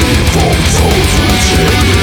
逆风，走出千里。